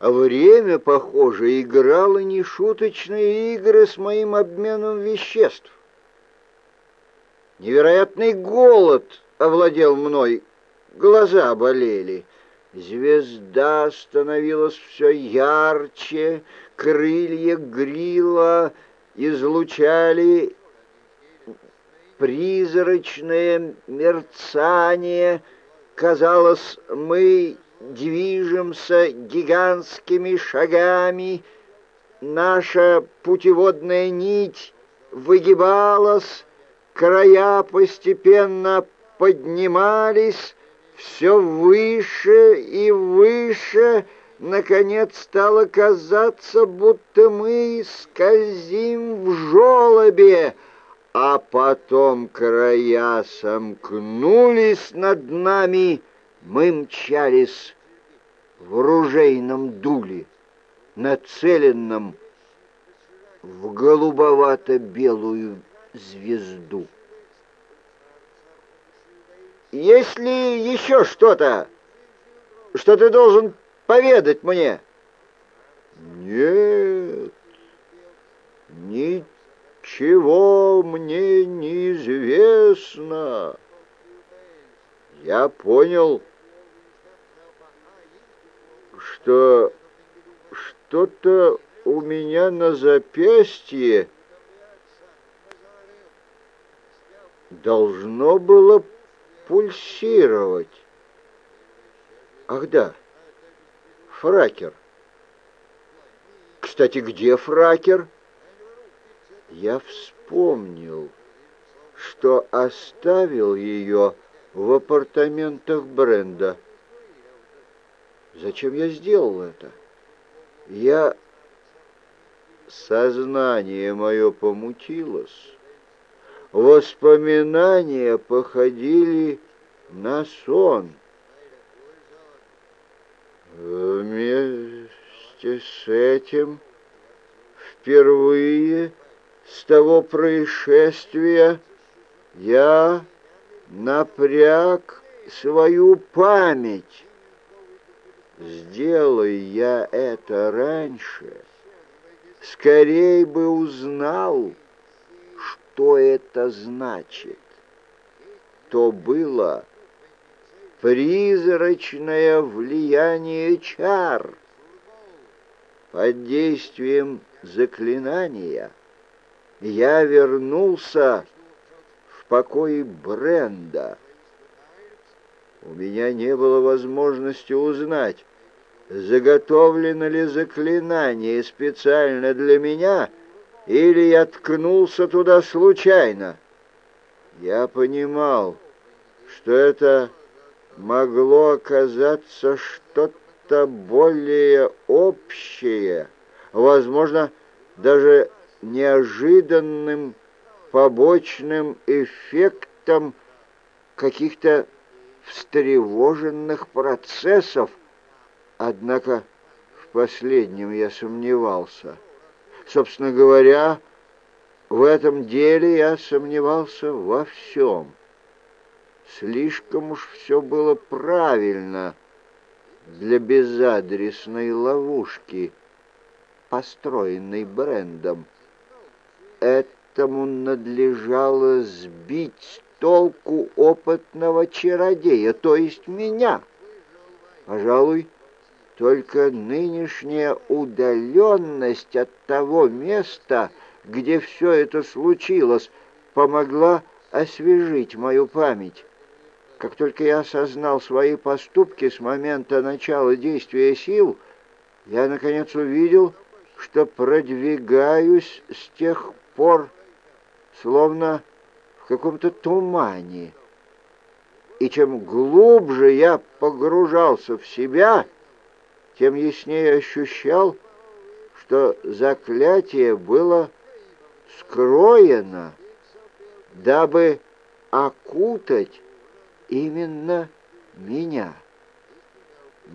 а время, похоже, играло нешуточные игры с моим обменом веществ. Невероятный голод овладел мной, глаза болели. Звезда становилась все ярче, крылья грила излучали призрачное мерцание. Казалось, мы движемся гигантскими шагами, наша путеводная нить выгибалась, края постепенно поднимались, все выше и выше, наконец стало казаться, будто мы скользим в желобе, а потом края сомкнулись над нами, мы мчались в ружейном дуле, нацеленном в голубовато-белую звезду. «Есть ли еще что-то, что ты должен поведать мне?» «Нет, ничего мне неизвестно. Я понял, что что-то у меня на запястье должно было пульсировать. Ах да, фракер. Кстати, где фракер? Я вспомнил, что оставил ее в апартаментах Бренда. Зачем я сделал это? Я... Сознание мое помутилось. Воспоминания походили на сон. Вместе с этим впервые с того происшествия я напряг свою память. Сделай я это раньше, скорей бы узнал, что это значит. То было призрачное влияние чар. Под действием заклинания я вернулся в покое Бренда. У меня не было возможности узнать, заготовлено ли заклинание специально для меня, или я ткнулся туда случайно. Я понимал, что это могло оказаться что-то более общее, возможно, даже неожиданным побочным эффектом каких-то встревоженных процессов, Однако в последнем я сомневался. Собственно говоря, в этом деле я сомневался во всем. Слишком уж все было правильно для безадресной ловушки, построенной брендом. Этому надлежало сбить толку опытного чародея, то есть меня. Пожалуй, только нынешняя удаленность от того места, где все это случилось, помогла освежить мою память. Как только я осознал свои поступки с момента начала действия сил, я, наконец, увидел, что продвигаюсь с тех пор, словно в каком-то тумане. И чем глубже я погружался в себя, тем яснее ощущал, что заклятие было скроено, дабы окутать именно меня.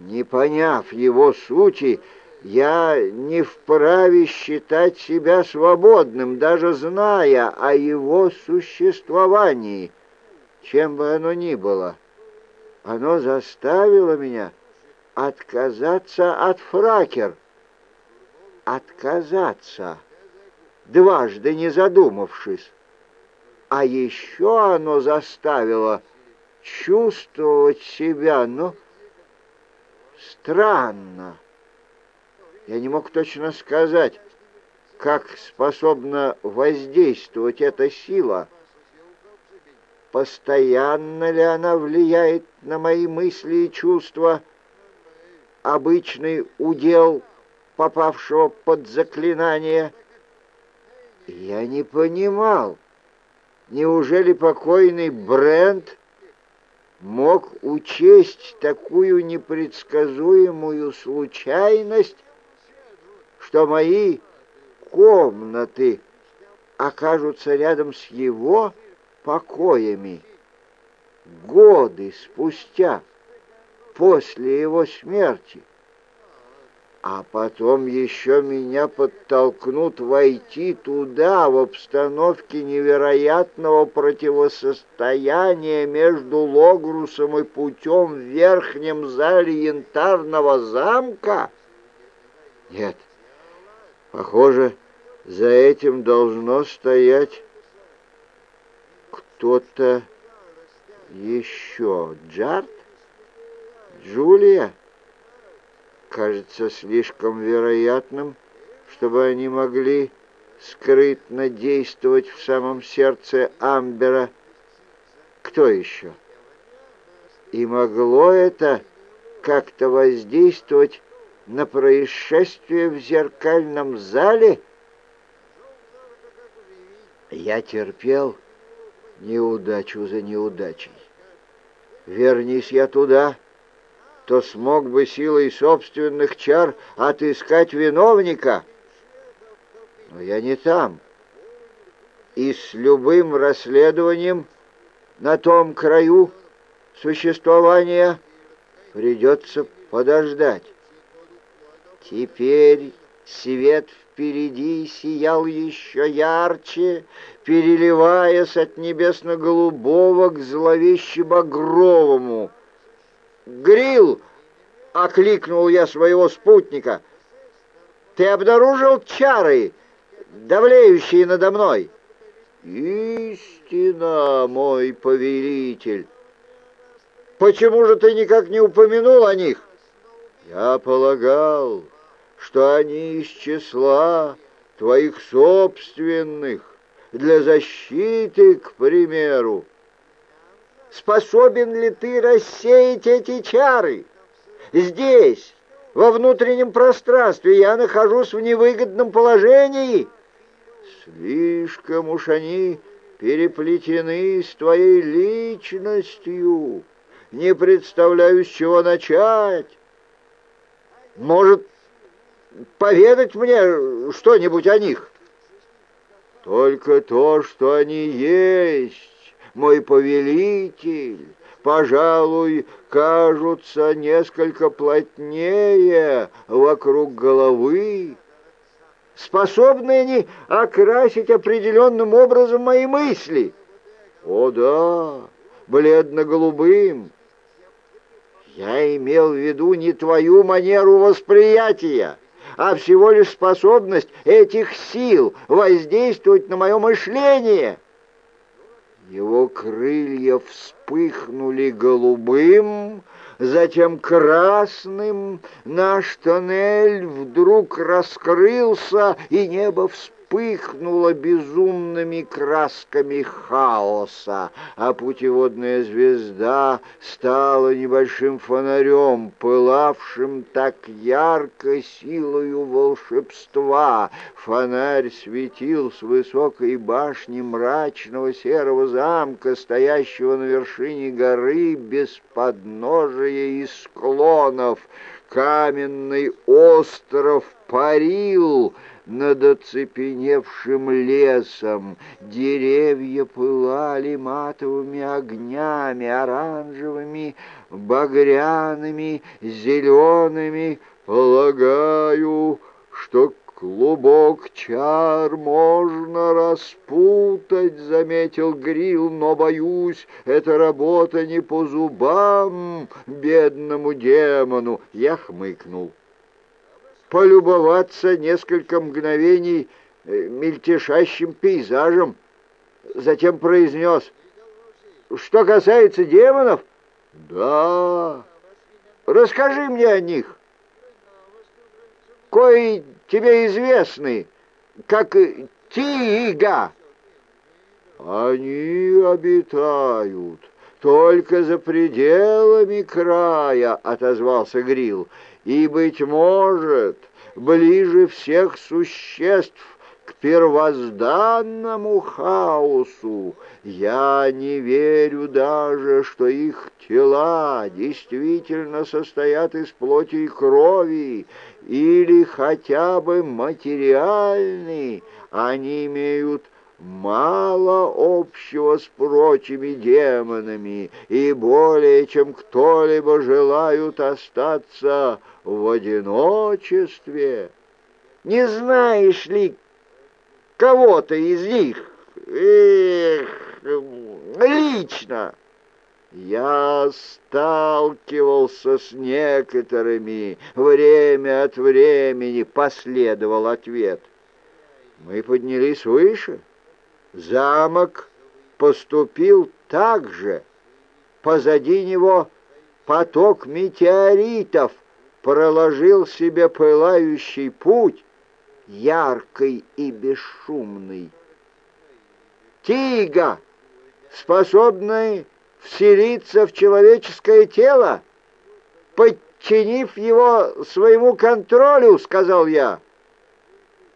Не поняв его сути, я не вправе считать себя свободным, даже зная о его существовании, чем бы оно ни было. Оно заставило меня отказаться от фракер. Отказаться, дважды не задумавшись. А еще оно заставило чувствовать себя, ну, странно. Я не мог точно сказать, как способна воздействовать эта сила. Постоянно ли она влияет на мои мысли и чувства? Обычный удел попавшего под заклинание? Я не понимал. Неужели покойный Брент мог учесть такую непредсказуемую случайность, что мои комнаты окажутся рядом с его покоями годы спустя, после его смерти. А потом еще меня подтолкнут войти туда в обстановке невероятного противостояния между Логрусом и путем в верхнем зале янтарного замка? Нет, похоже, за этим должно стоять кто-то еще. Джарт? Джулия? Кажется слишком вероятным, чтобы они могли скрытно действовать в самом сердце Амбера. Кто еще? И могло это как-то воздействовать на происшествие в зеркальном зале? Я терпел неудачу за неудачей. Вернись я туда, то смог бы силой собственных чар отыскать виновника. Но я не там. И с любым расследованием на том краю существования придется подождать. Теперь свет впереди сиял еще ярче, переливаясь от небесно-голубого к зловеще-багровому. «Грил!» — окликнул я своего спутника. «Ты обнаружил чары, давлеющие надо мной?» «Истина, мой повелитель! Почему же ты никак не упомянул о них?» «Я полагал, что они из числа твоих собственных, для защиты, к примеру. Способен ли ты рассеять эти чары? Здесь, во внутреннем пространстве, я нахожусь в невыгодном положении. Слишком уж они переплетены с твоей личностью. Не представляю, с чего начать. Может, поведать мне что-нибудь о них? Только то, что они есть, мой повелитель, пожалуй, кажутся несколько плотнее вокруг головы. Способны они окрасить определенным образом мои мысли? О да, бледно-голубым. Я имел в виду не твою манеру восприятия, а всего лишь способность этих сил воздействовать на мое мышление. Его крылья вспыхнули голубым, затем красным, наш тоннель вдруг раскрылся, и небо вспыхнуло вспыхнула безумными красками хаоса, а путеводная звезда стала небольшим фонарем, пылавшим так ярко силою волшебства. Фонарь светил с высокой башни мрачного серого замка, стоящего на вершине горы без подножия и склонов. Каменный остров парил, над оцепеневшим лесом. Деревья пылали матовыми огнями, оранжевыми, багряными, зелеными. Полагаю, что клубок чар можно распутать, — заметил Грил, — но, боюсь, эта работа не по зубам бедному демону. Я хмыкнул. Полюбоваться несколько мгновений э, мельтешащим пейзажем. Затем произнес, что касается демонов, да, расскажи мне о них кое тебе известны, как Тига. Они обитают только за пределами края, отозвался Грил, и, быть может, ближе всех существ к первозданному хаосу. Я не верю даже, что их тела действительно состоят из плоти и крови, или хотя бы материальны. Они имеют мало общего с прочими демонами и более чем кто-либо желают остаться в одиночестве. Не знаешь ли, кого-то из них, эх, лично. Я сталкивался с некоторыми, время от времени последовал ответ. Мы поднялись выше. Замок поступил так же. Позади него поток метеоритов проложил себе пылающий путь, яркий и бесшумный. Тига, способный вселиться в человеческое тело, подчинив его своему контролю, сказал я.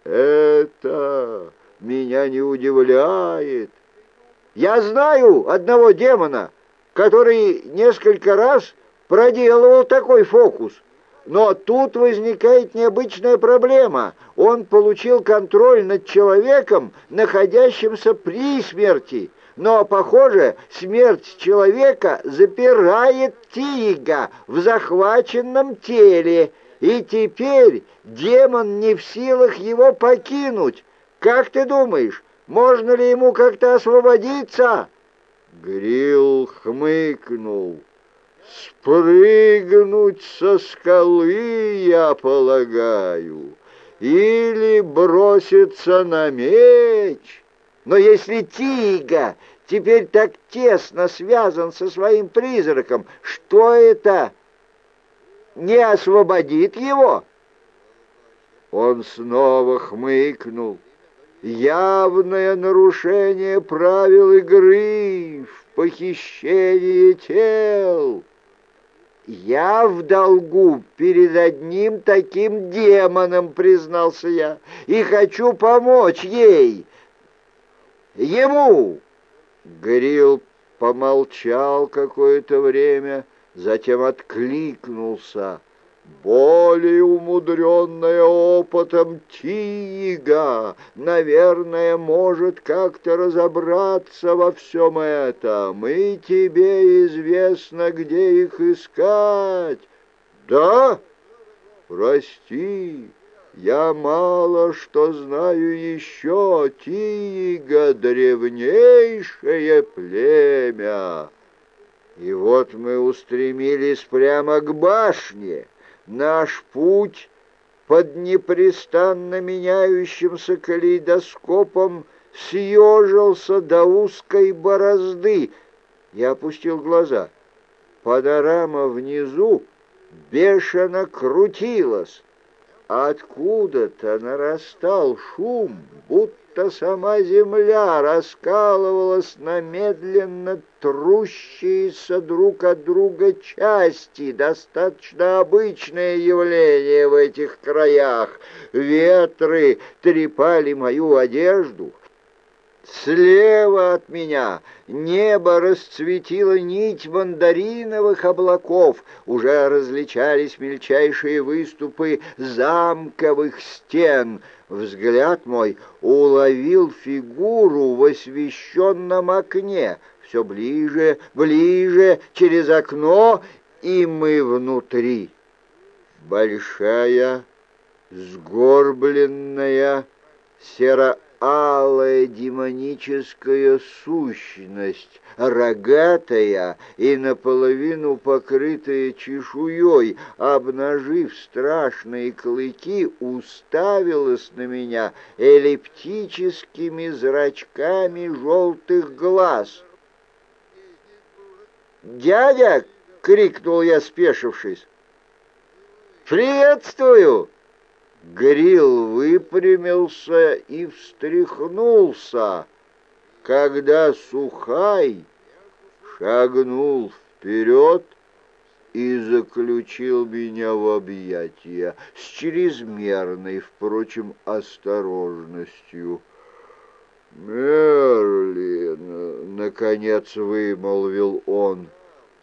Это меня не удивляет. Я знаю одного демона, который несколько раз проделывал такой фокус — но тут возникает необычная проблема. Он получил контроль над человеком, находящимся при смерти. Но, похоже, смерть человека запирает Тига в захваченном теле, и теперь демон не в силах его покинуть. Как ты думаешь, можно ли ему как-то освободиться?» Грил хмыкнул. Спрыгнуть со скалы, я полагаю, или броситься на меч. Но если Тига теперь так тесно связан со своим призраком, что это не освободит его? Он снова хмыкнул. Явное нарушение правил игры в похищении тел. «Я в долгу перед одним таким демоном», — признался я, — «и хочу помочь ей, ему». Грил помолчал какое-то время, затем откликнулся более умудренная опытом Тига, наверное, может как-то разобраться во всем этом, и тебе известно, где их искать. Да? Прости, я мало что знаю еще. Тига — древнейшее племя. И вот мы устремились прямо к башне — Наш путь под непрестанно меняющимся калейдоскопом съежился до узкой борозды. Я опустил глаза. Панорама внизу бешено крутилась. Откуда-то нарастал шум, будто сама земля раскалывалась на медленно трущиеся друг от друга части, достаточно обычное явление в этих краях. Ветры трепали мою одежду, Слева от меня небо расцветило нить мандариновых облаков, уже различались мельчайшие выступы замковых стен. Взгляд мой уловил фигуру в освещенном окне. Все ближе, ближе, через окно, и мы внутри. Большая сгорбленная, серо-алая демоническая сущность, рогатая и наполовину покрытая чешуей, обнажив страшные клыки, уставилась на меня эллиптическими зрачками желтых глаз. «Дядя!» — крикнул я, спешившись. «Приветствую!» Грил выпрямился и встряхнулся, когда Сухай шагнул вперед и заключил меня в объятия с чрезмерной, впрочем, осторожностью. «Мерлин!» — наконец вымолвил он.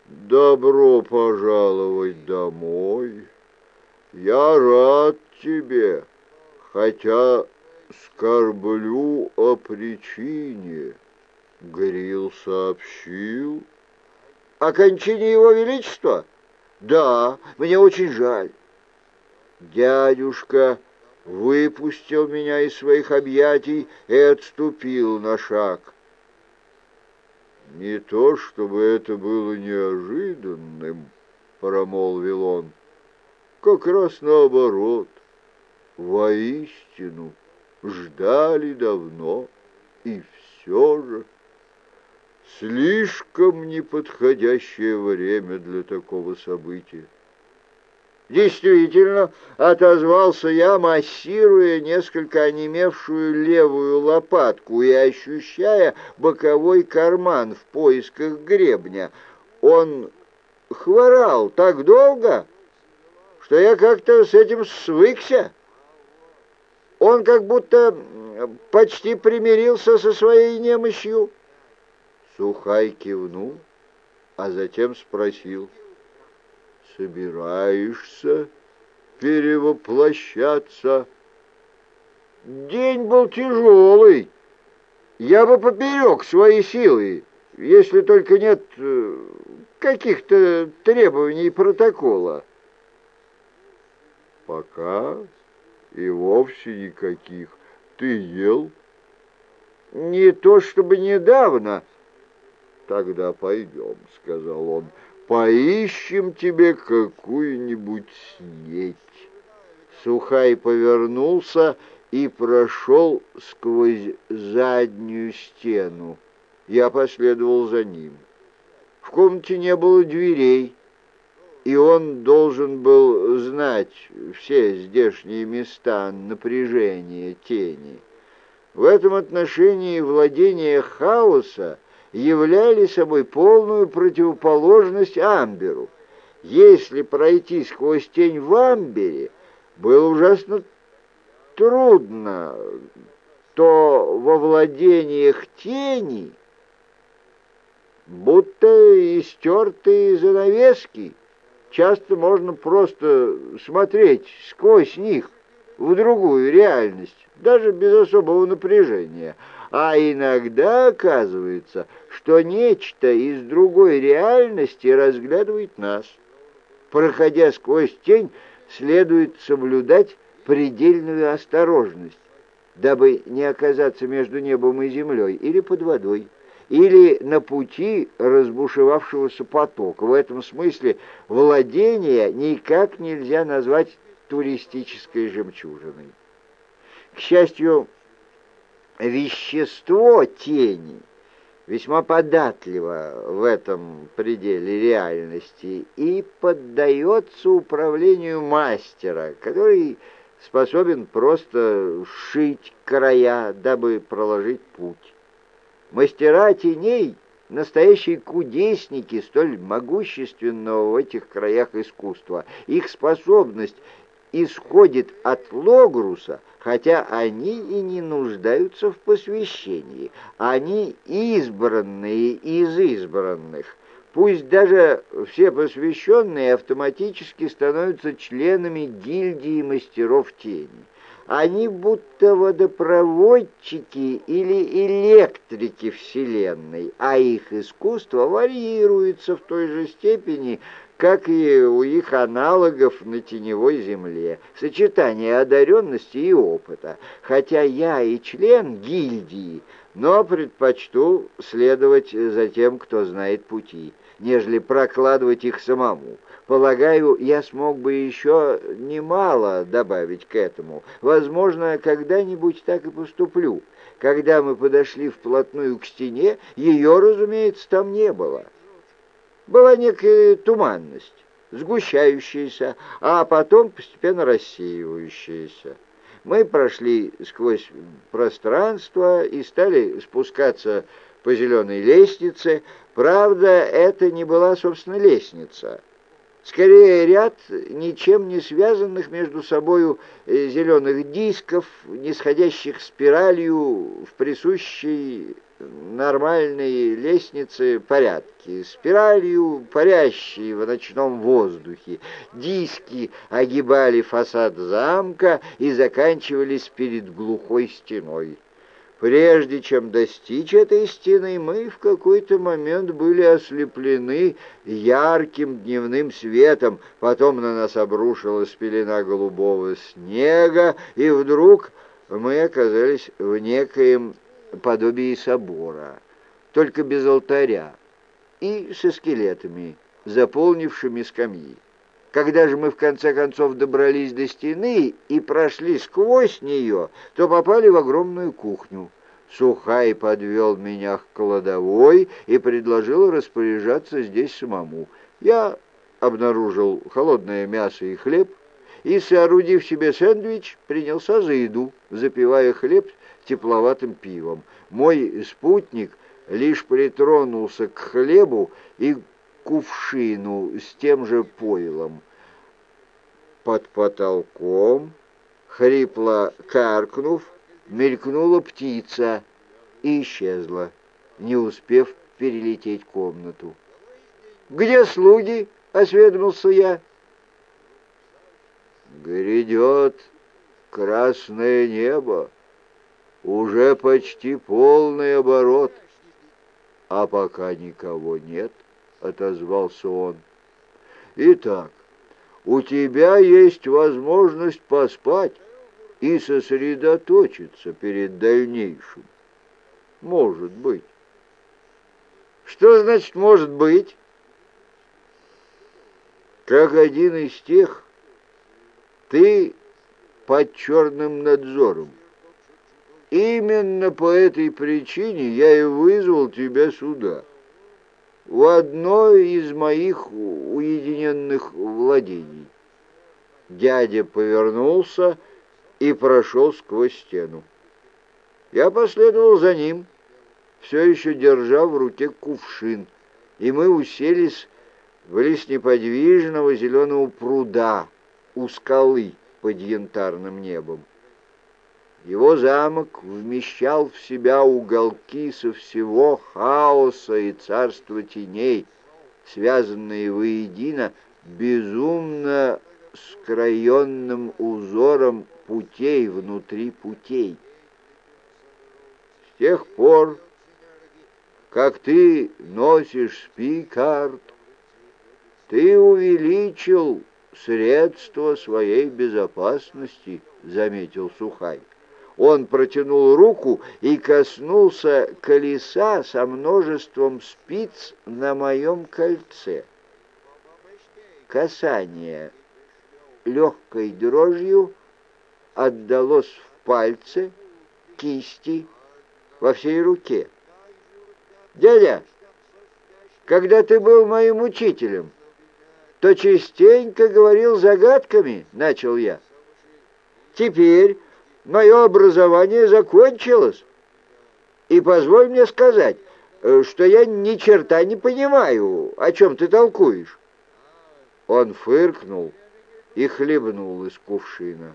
«Добро пожаловать домой!» Я рад тебе, хотя скорблю о причине. Грил сообщил. О кончине его величества? Да, мне очень жаль. Дядюшка выпустил меня из своих объятий и отступил на шаг. «Не то, чтобы это было неожиданным», — промолвил он, — как раз наоборот. Воистину, ждали давно, и все же слишком неподходящее время для такого события. Действительно, отозвался я, массируя несколько онемевшую левую лопатку и ощущая боковой карман в поисках гребня. Он хворал так долго, что я как-то с этим свыкся. Он как будто почти примирился со своей немощью. Сухай кивнул, а затем спросил, «Собираешься перевоплощаться?» День был тяжелый. Я бы поперек свои силы, если только нет э, каких-то требований протокола. Пока и вовсе никаких. Ты ел? Не то чтобы недавно. Тогда пойдем, сказал он, поищем тебе какую-нибудь снеть. Сухай повернулся и прошел сквозь заднюю стену. Я последовал за ним. В комнате не было дверей, и он должен был знать все здешние места напряжения тени. В этом отношении владения хаоса являли собой полную противоположность Амберу. Если пройти сквозь тень в Амбере было ужасно трудно, то во владениях тени будто истертые занавески — часто можно просто смотреть сквозь них в другую реальность, даже без особого напряжения. А иногда оказывается, что нечто из другой реальности разглядывает нас. Проходя сквозь тень, следует соблюдать предельную осторожность, дабы не оказаться между небом и землей или под водой или на пути разбушевавшегося потока. В этом смысле владение никак нельзя назвать туристической жемчужиной. К счастью, вещество тени весьма податливо в этом пределе реальности и поддается управлению мастера, который способен просто сшить края, дабы проложить путь. Мастера теней — настоящие кудесники столь могущественного в этих краях искусства. Их способность исходит от Логруса, хотя они и не нуждаются в посвящении. Они избранные из избранных. Пусть даже все посвященные автоматически становятся членами гильдии мастеров тени. Они будто водопроводчики или электрики Вселенной, а их искусство варьируется в той же степени, как и у их аналогов на теневой земле, сочетание одаренности и опыта, хотя я и член гильдии, но предпочту следовать за тем, кто знает пути, нежели прокладывать их самому. Полагаю, я смог бы еще немало добавить к этому. Возможно, когда-нибудь так и поступлю. Когда мы подошли вплотную к стене, ее, разумеется, там не было. Была некая туманность, сгущающаяся, а потом постепенно рассеивающаяся. Мы прошли сквозь пространство и стали спускаться по зеленой лестнице. Правда, это не была, собственно, лестница — Скорее, ряд ничем не связанных между собою э, зеленых дисков, нисходящих спиралью в присущей нормальной лестнице порядке, спиралью парящей в ночном воздухе. Диски огибали фасад замка и заканчивались перед глухой стеной. Прежде чем достичь этой стены, мы в какой-то момент были ослеплены ярким дневным светом, потом на нас обрушилась пелена голубого снега, и вдруг мы оказались в некоем подобии собора, только без алтаря и со скелетами, заполнившими скамьи. Когда же мы в конце концов добрались до стены и прошли сквозь нее, то попали в огромную кухню. Сухай подвел меня к кладовой и предложил распоряжаться здесь самому. Я обнаружил холодное мясо и хлеб, и, соорудив себе сэндвич, принялся за еду, запивая хлеб тепловатым пивом. Мой спутник лишь притронулся к хлебу и кувшину с тем же пойлом под потолком, хрипло каркнув, мелькнула птица и исчезла, не успев перелететь комнату. «Где слуги?» — осведомился я. «Грядет красное небо, уже почти полный оборот, а пока никого нет», — отозвался он. «Итак, у тебя есть возможность поспать и сосредоточиться перед дальнейшим. Может быть. Что значит «может быть»? Как один из тех, ты под черным надзором. Именно по этой причине я и вызвал тебя сюда в одно из моих уединенных владений. Дядя повернулся и прошел сквозь стену. Я последовал за ним, все еще держа в руке кувшин, и мы уселись в лес неподвижного зеленого пруда у скалы под янтарным небом. Его замок вмещал в себя уголки со всего хаоса и царства теней, связанные воедино безумно скроенным узором путей внутри путей. С тех пор, как ты носишь спикард, ты увеличил средства своей безопасности, заметил Сухай. Он протянул руку и коснулся колеса со множеством спиц на моем кольце. Касание легкой дрожью отдалось в пальце, кисти, во всей руке. «Дядя, когда ты был моим учителем, то частенько говорил загадками», — начал я. «Теперь мое образование закончилось, и позволь мне сказать, э, что я ни черта не понимаю, о чем ты толкуешь». Он фыркнул и хлебнул из кувшина.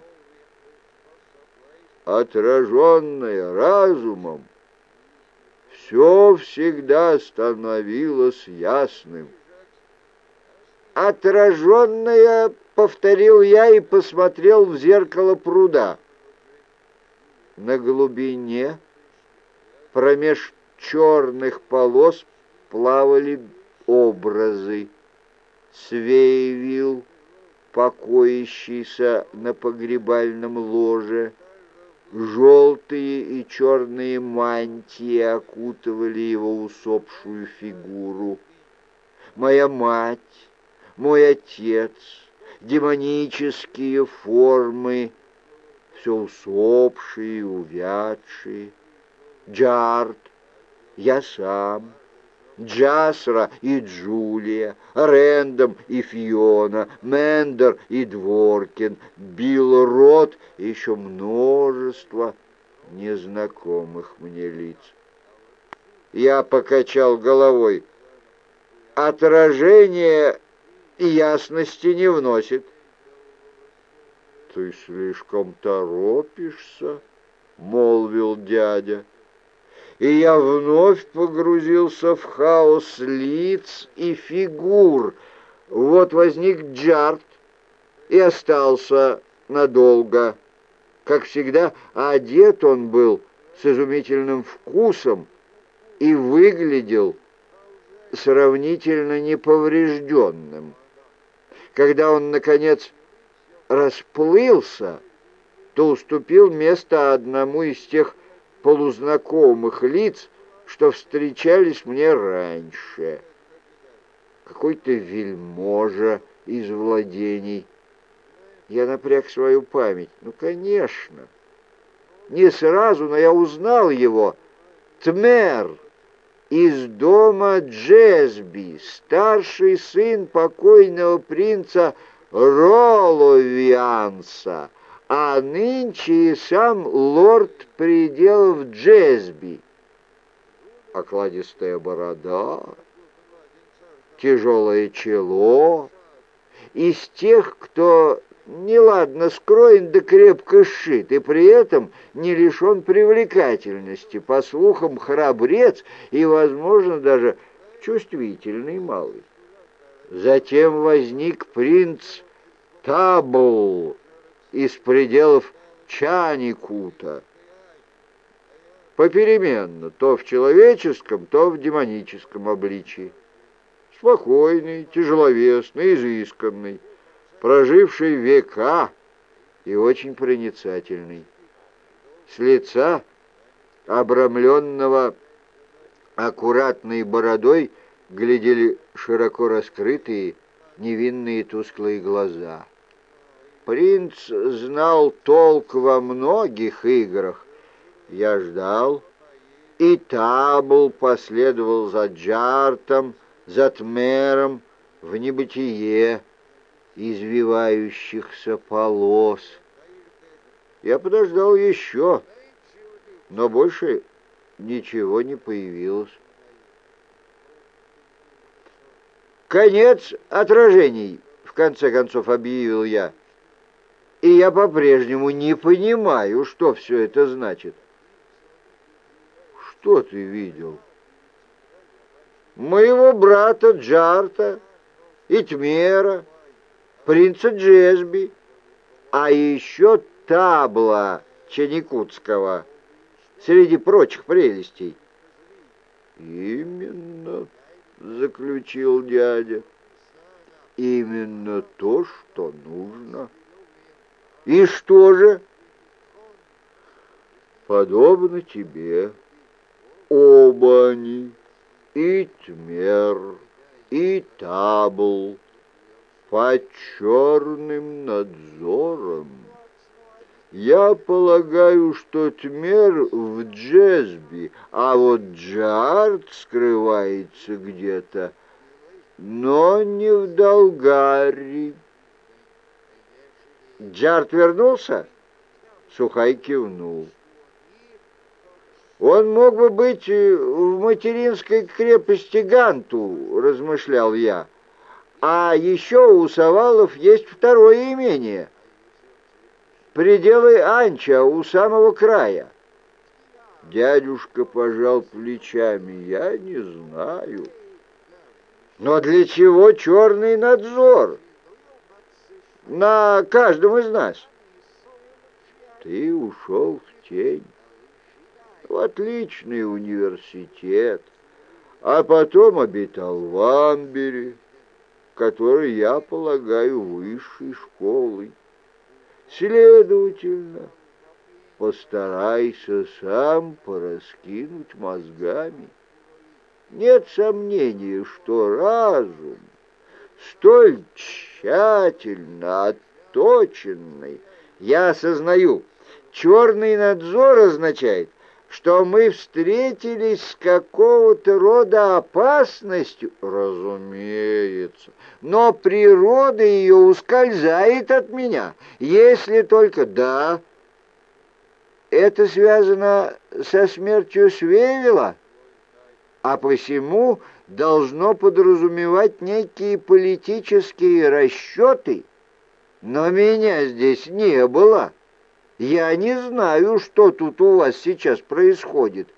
Отраженное разумом, все всегда становилось ясным. «Отраженное», — повторил я и посмотрел в зеркало пруда. На глубине, промеж черных полос, плавали образы. Свейвилл, покоящийся на погребальном ложе. Желтые и черные мантии окутывали его усопшую фигуру. Моя мать, мой отец, демонические формы, все усопшие увядшие. Джарт, я сам, Джасра и Джулия, Рэндом и Фиона, Мендер и Дворкин, Билл Рот и еще множество незнакомых мне лиц. Я покачал головой. Отражение ясности не вносит. «Ты слишком торопишься», — молвил дядя и я вновь погрузился в хаос лиц и фигур. Вот возник Джарт и остался надолго. Как всегда, одет он был с изумительным вкусом и выглядел сравнительно неповрежденным. Когда он, наконец, расплылся, то уступил место одному из тех полузнакомых лиц, что встречались мне раньше. Какой-то вельможа из владений. Я напряг свою память. Ну, конечно. Не сразу, но я узнал его. Тмер из дома Джезби, старший сын покойного принца Роловианса — а нынче и сам лорд пределов Джезби. Окладистая борода, тяжелое чело, из тех, кто неладно скроен да крепко сшит, и при этом не лишен привлекательности, по слухам, храбрец и, возможно, даже чувствительный малый. Затем возник принц Табл, из пределов Чаникута. Попеременно, то в человеческом, то в демоническом обличии. Спокойный, тяжеловесный, изысканный, проживший века и очень проницательный. С лица, обрамленного аккуратной бородой, глядели широко раскрытые, невинные тусклые глаза — Принц знал толк во многих играх. Я ждал, и Табл последовал за Джартом, за Тмером в небытие извивающихся полос. Я подождал еще, но больше ничего не появилось. «Конец отражений!» — в конце концов объявил я и я по-прежнему не понимаю, что все это значит. Что ты видел? Моего брата Джарта и Тмера, принца Джесби, а еще табла Чаникутского среди прочих прелестей. Именно, заключил дядя, именно то, что нужно. И что же? Подобно тебе, оба они, и Тмер, и Табл, под черным надзором. Я полагаю, что Тмер в Джезби, а вот Джарт скрывается где-то, но не в Долгаре. Джарт вернулся? Сухай кивнул. «Он мог бы быть в материнской крепости Ганту», — размышлял я. «А еще у Савалов есть второе имение. Пределы Анча у самого края». Дядюшка пожал плечами. «Я не знаю». «Но для чего черный надзор?» на каждом из нас. Ты ушел в тень, в отличный университет, а потом обитал в Амбере. который я полагаю высшей школой. Следовательно, постарайся сам пораскинуть мозгами. Нет сомнения, что разум, столь тщательно отточенный, я осознаю, черный надзор означает, что мы встретились с какого-то рода опасностью, разумеется, но природа ее ускользает от меня, если только да. Это связано со смертью Свевела, а посему должно подразумевать некие политические расчеты, но меня здесь не было. Я не знаю, что тут у вас сейчас происходит.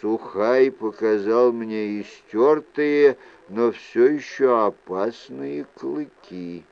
Сухай показал мне истертые, но все еще опасные клыки.